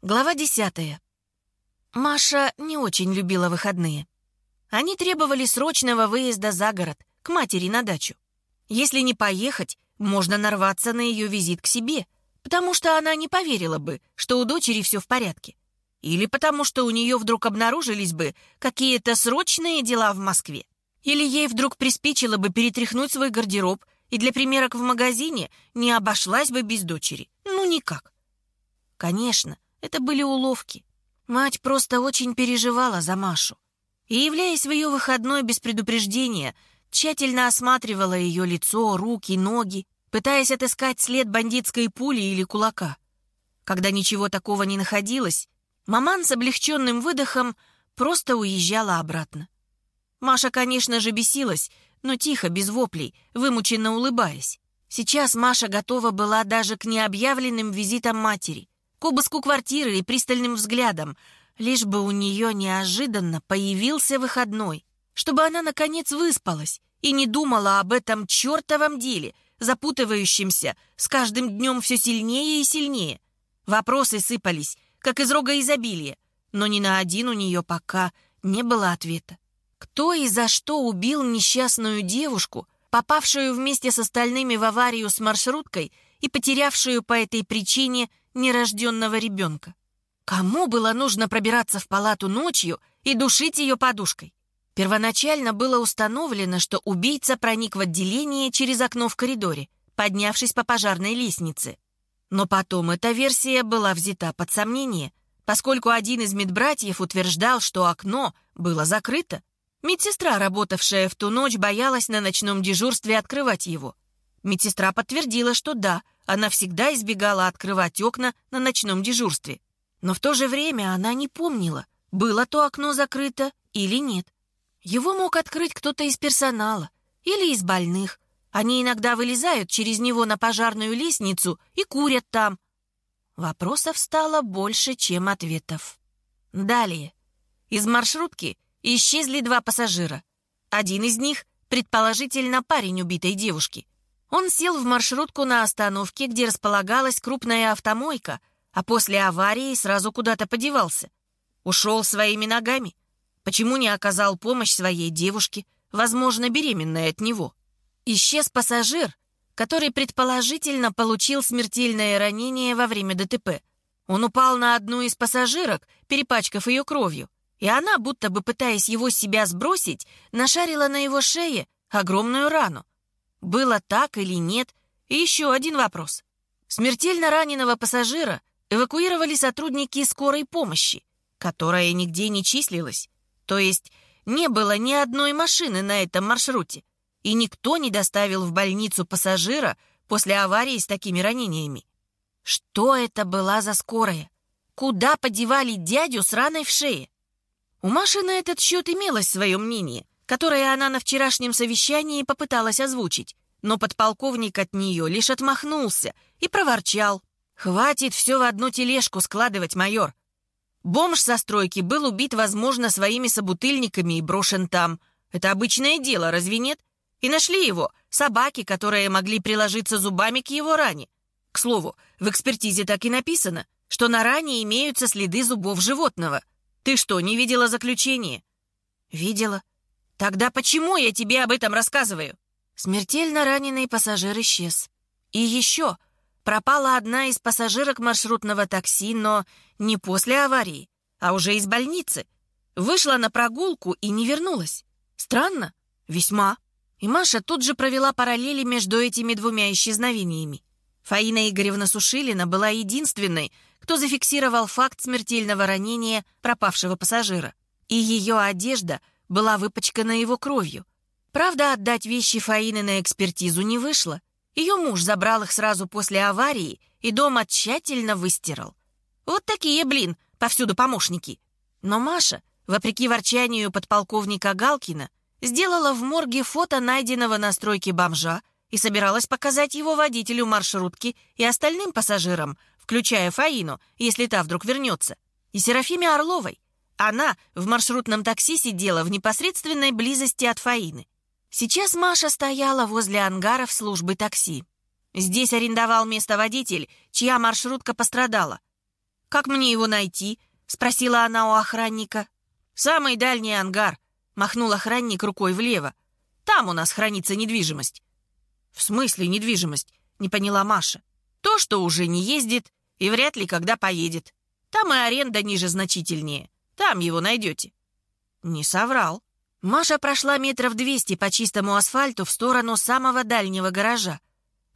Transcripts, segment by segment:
Глава десятая. Маша не очень любила выходные. Они требовали срочного выезда за город, к матери на дачу. Если не поехать, можно нарваться на ее визит к себе, потому что она не поверила бы, что у дочери все в порядке. Или потому что у нее вдруг обнаружились бы какие-то срочные дела в Москве. Или ей вдруг приспичило бы перетряхнуть свой гардероб и для примерок в магазине не обошлась бы без дочери. Ну, никак. Конечно, это были уловки. Мать просто очень переживала за Машу. И, являясь в ее выходной без предупреждения, тщательно осматривала ее лицо, руки, ноги, пытаясь отыскать след бандитской пули или кулака. Когда ничего такого не находилось, маман с облегченным выдохом просто уезжала обратно. Маша, конечно же, бесилась, но тихо, без воплей, вымученно улыбаясь. Сейчас Маша готова была даже к необъявленным визитам матери, к обыску квартиры и пристальным взглядам, лишь бы у нее неожиданно появился выходной, чтобы она, наконец, выспалась и не думала об этом чертовом деле, запутывающемся с каждым днем все сильнее и сильнее. Вопросы сыпались, как из рога изобилия, но ни на один у нее пока не было ответа. Кто и за что убил несчастную девушку, попавшую вместе с остальными в аварию с маршруткой и потерявшую по этой причине нерожденного ребенка? Кому было нужно пробираться в палату ночью и душить ее подушкой? Первоначально было установлено, что убийца проник в отделение через окно в коридоре, поднявшись по пожарной лестнице. Но потом эта версия была взята под сомнение, поскольку один из медбратьев утверждал, что окно было закрыто. Медсестра, работавшая в ту ночь, боялась на ночном дежурстве открывать его. Медсестра подтвердила, что да, она всегда избегала открывать окна на ночном дежурстве. Но в то же время она не помнила, было то окно закрыто или нет. Его мог открыть кто-то из персонала или из больных. Они иногда вылезают через него на пожарную лестницу и курят там. Вопросов стало больше, чем ответов. Далее. Из маршрутки исчезли два пассажира. Один из них, предположительно, парень убитой девушки. Он сел в маршрутку на остановке, где располагалась крупная автомойка, а после аварии сразу куда-то подевался. Ушел своими ногами. Почему не оказал помощь своей девушке, возможно, беременной от него? Исчез пассажир, который предположительно получил смертельное ранение во время ДТП. Он упал на одну из пассажирок, перепачкав ее кровью и она, будто бы пытаясь его с себя сбросить, нашарила на его шее огромную рану. Было так или нет? И еще один вопрос. Смертельно раненого пассажира эвакуировали сотрудники скорой помощи, которая нигде не числилась. То есть не было ни одной машины на этом маршруте, и никто не доставил в больницу пассажира после аварии с такими ранениями. Что это была за скорая? Куда подевали дядю с раной в шее? У Маши на этот счет имелось свое мнение, которое она на вчерашнем совещании попыталась озвучить, но подполковник от нее лишь отмахнулся и проворчал. «Хватит все в одну тележку складывать, майор. Бомж со стройки был убит, возможно, своими собутыльниками и брошен там. Это обычное дело, разве нет? И нашли его собаки, которые могли приложиться зубами к его ране. К слову, в экспертизе так и написано, что на ране имеются следы зубов животного. Ты что, не видела заключение?» «Видела. Тогда почему я тебе об этом рассказываю?» Смертельно раненый пассажир исчез. И еще пропала одна из пассажирок маршрутного такси, но не после аварии, а уже из больницы. Вышла на прогулку и не вернулась. Странно? Весьма. И Маша тут же провела параллели между этими двумя исчезновениями. Фаина Игоревна Сушилина была единственной, кто зафиксировал факт смертельного ранения пропавшего пассажира. И ее одежда была выпачкана его кровью. Правда, отдать вещи Фаины на экспертизу не вышло. Ее муж забрал их сразу после аварии и дома тщательно выстирал. Вот такие, блин, повсюду помощники. Но Маша, вопреки ворчанию подполковника Галкина, сделала в морге фото найденного на стройке бомжа и собиралась показать его водителю маршрутки и остальным пассажирам, включая Фаину, если та вдруг вернется, и Серафиме Орловой. Она в маршрутном такси сидела в непосредственной близости от Фаины. Сейчас Маша стояла возле ангаров службы такси. Здесь арендовал место водитель, чья маршрутка пострадала. «Как мне его найти?» — спросила она у охранника. «Самый дальний ангар», — махнул охранник рукой влево. «Там у нас хранится недвижимость». «В смысле недвижимость?» — не поняла Маша. «То, что уже не ездит и вряд ли когда поедет. Там и аренда ниже значительнее. Там его найдете». Не соврал. Маша прошла метров двести по чистому асфальту в сторону самого дальнего гаража.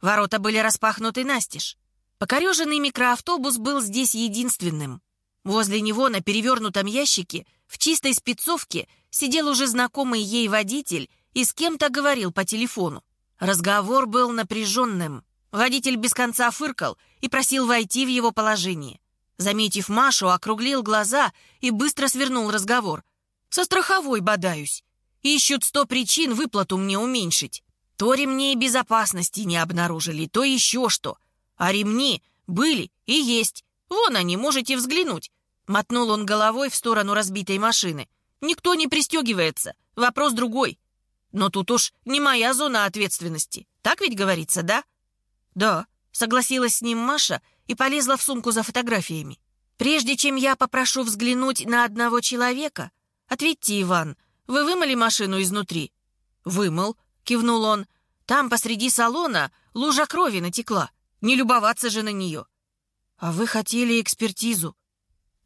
Ворота были распахнуты настежь. Покореженный микроавтобус был здесь единственным. Возле него на перевернутом ящике в чистой спецовке сидел уже знакомый ей водитель и с кем-то говорил по телефону. Разговор был напряженным. Водитель без конца фыркал и просил войти в его положение. Заметив Машу, округлил глаза и быстро свернул разговор. «Со страховой бодаюсь. Ищут сто причин выплату мне уменьшить. То ремней безопасности не обнаружили, то еще что. А ремни были и есть. Вон они, можете взглянуть». Мотнул он головой в сторону разбитой машины. «Никто не пристегивается. Вопрос другой. Но тут уж не моя зона ответственности. Так ведь говорится, да?» «Да», — согласилась с ним Маша и полезла в сумку за фотографиями. «Прежде чем я попрошу взглянуть на одного человека, ответьте, Иван, вы вымыли машину изнутри?» «Вымыл», — кивнул он. «Там посреди салона лужа крови натекла. Не любоваться же на нее». «А вы хотели экспертизу?»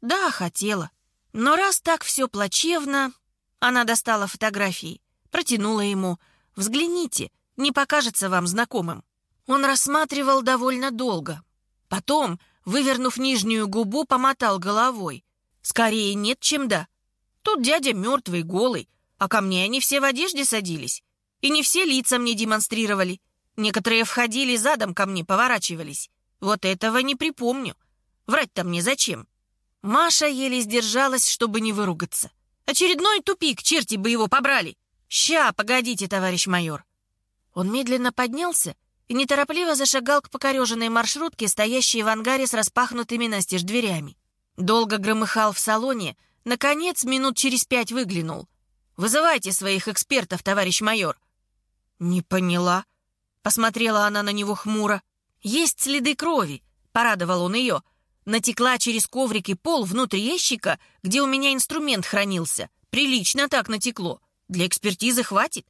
«Да, хотела. Но раз так все плачевно...» Она достала фотографии, протянула ему. «Взгляните, не покажется вам знакомым». Он рассматривал довольно долго. Потом, вывернув нижнюю губу, помотал головой. «Скорее нет, чем да. Тут дядя мертвый, голый, а ко мне они все в одежде садились. И не все лица мне демонстрировали. Некоторые входили задом ко мне, поворачивались. Вот этого не припомню. Врать-то мне зачем?» Маша еле сдержалась, чтобы не выругаться. «Очередной тупик, черти бы его побрали!» «Ща, погодите, товарищ майор!» Он медленно поднялся и неторопливо зашагал к покореженной маршрутке, стоящей в ангаре с распахнутыми настежь дверями. Долго громыхал в салоне, наконец, минут через пять выглянул. «Вызывайте своих экспертов, товарищ майор!» «Не поняла», — посмотрела она на него хмуро. «Есть следы крови», — порадовал он ее. «Натекла через коврик и пол внутрь ящика, где у меня инструмент хранился. Прилично так натекло. Для экспертизы хватит».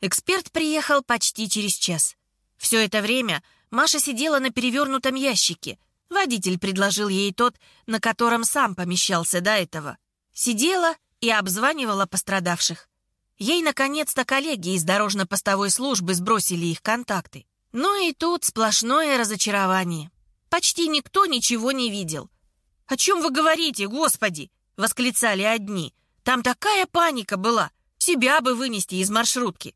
Эксперт приехал почти через час. Все это время Маша сидела на перевернутом ящике. Водитель предложил ей тот, на котором сам помещался до этого. Сидела и обзванивала пострадавших. Ей, наконец-то, коллеги из дорожно-постовой службы сбросили их контакты. Ну и тут сплошное разочарование. Почти никто ничего не видел. «О чем вы говорите, господи?» — восклицали одни. «Там такая паника была, себя бы вынести из маршрутки».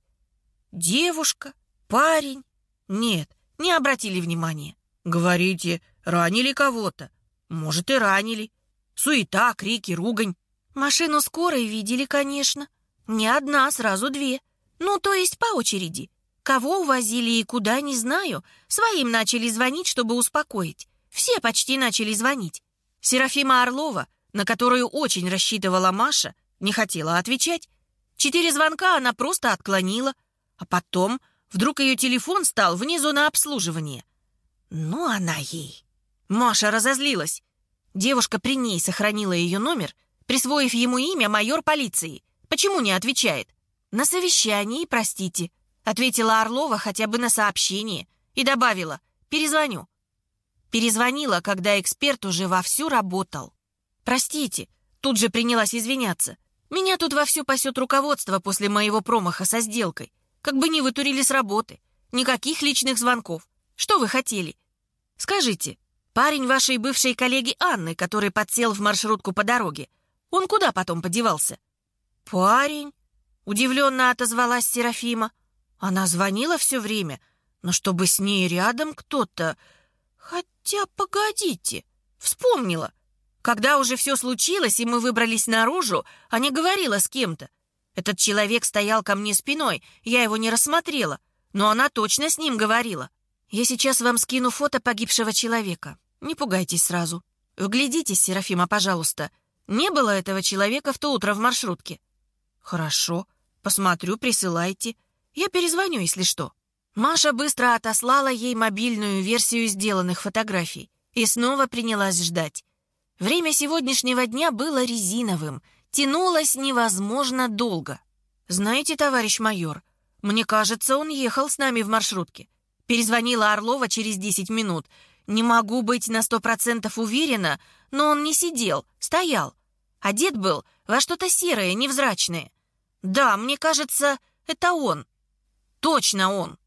Девушка, парень, нет, не обратили внимания. Говорите, ранили кого-то. Может, и ранили. Суета, крики, ругань. Машину скорой видели, конечно. Не одна, сразу две. Ну, то есть по очереди. Кого увозили и куда, не знаю. Своим начали звонить, чтобы успокоить. Все почти начали звонить. Серафима Орлова, на которую очень рассчитывала Маша, не хотела отвечать. Четыре звонка она просто отклонила. А потом Вдруг ее телефон стал внизу на обслуживание. Ну, она ей. Маша разозлилась. Девушка при ней сохранила ее номер, присвоив ему имя майор полиции. Почему не отвечает? На совещании, простите, ответила Орлова хотя бы на сообщение и добавила «перезвоню». Перезвонила, когда эксперт уже вовсю работал. «Простите», тут же принялась извиняться. «Меня тут вовсю пасет руководство после моего промаха со сделкой. Как бы не вытурили с работы. Никаких личных звонков. Что вы хотели? Скажите, парень вашей бывшей коллеги Анны, который подсел в маршрутку по дороге, он куда потом подевался? Парень? Удивленно отозвалась Серафима. Она звонила все время, но чтобы с ней рядом кто-то... Хотя, погодите, вспомнила. Когда уже все случилось, и мы выбрались наружу, она говорила с кем-то. Этот человек стоял ко мне спиной, я его не рассмотрела, но она точно с ним говорила. Я сейчас вам скину фото погибшего человека. Не пугайтесь сразу. Вглядитесь, Серафима, пожалуйста. Не было этого человека в то утро в маршрутке. Хорошо. Посмотрю, присылайте. Я перезвоню, если что. Маша быстро отослала ей мобильную версию сделанных фотографий и снова принялась ждать. Время сегодняшнего дня было резиновым, тянулось невозможно долго. Знаете, товарищ майор, мне кажется, он ехал с нами в маршрутке. Перезвонила Орлова через 10 минут. Не могу быть на сто процентов уверена, но он не сидел, стоял. Одет был во что-то серое, невзрачное. Да, мне кажется, это он. Точно он.